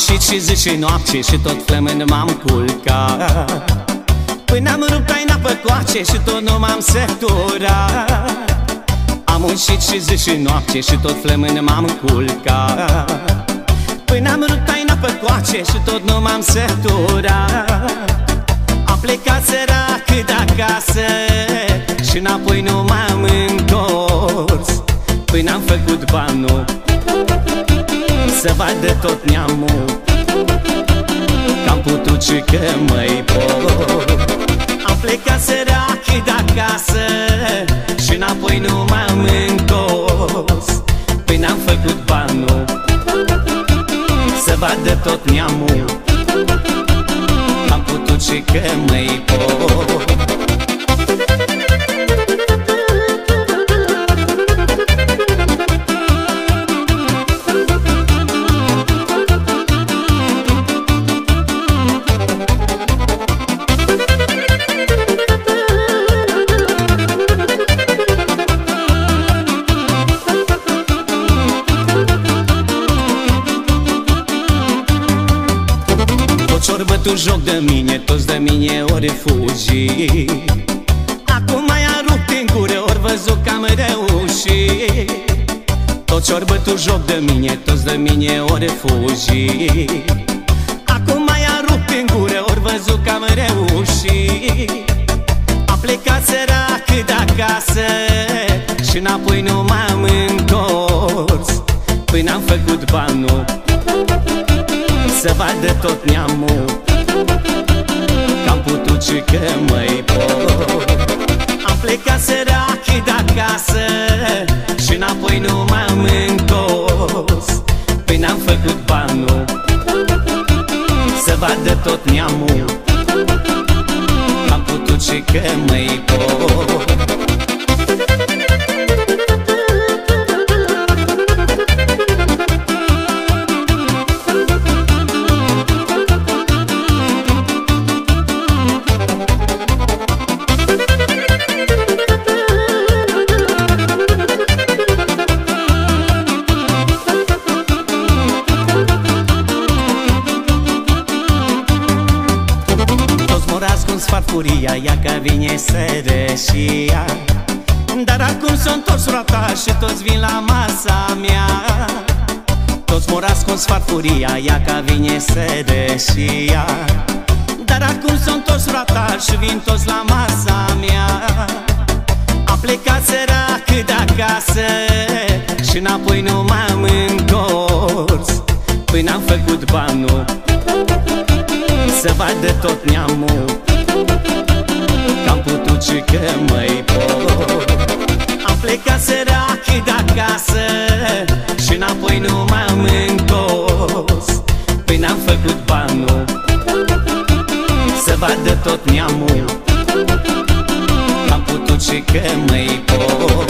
și zi și noapte și tot flămând m-am culcat. Până am rupt aina pe coace și tot nu m-am săturat. Am muncit și zi și noapte și tot flămând m-am culcat. Până am rupt aina pe coace și tot nu m-am săturat. Am plecat sărac de acasă și înapoi nu m-am întors. Până am făcut banul Să vadă tot neamul. Că-am putut și că mai pot. Am plecat sărachi de acasă Și înapoi nu m-am întors. Până am făcut banul Să vadă tot neamul. Am putut și că mai pot Toți ori bătut joc de mine, toți de mine ori fugi Acum mai a rupt în gură, ori văzut că am reușit. Toți ori bătut joc de mine, toți de mine ori fugi Acum mai a rupt în gură, ori văzut că am reușit. A plecat sărac de acasă și înapoi nu m-am întors. Până am făcut banul să vadă tot neamul Că-am putut și că mai pot. Am plecat sărachi de acasă Și înapoi nu m-am întors. Până am făcut banul Să vadă tot neamul. Am putut și că mai pot mor ascuns farfuria Ea că vine sărășia Dar acum s-o întors roata Și toți vin la masa mea. Toți mor ascuns farfuria Ea că vine sărășia Dar acum s-o întors roata Și vin toți la masa mea. A plecat sărac de acasă Și înapoi nu m-am întors. Până am făcut banul să vadă tot neamul. Că-am putut și că mai pot. Am plecat sărachi de acasă Și înapoi nu m-am întors. Până am făcut banul Să vadă tot neamul. Am putut și că mai pot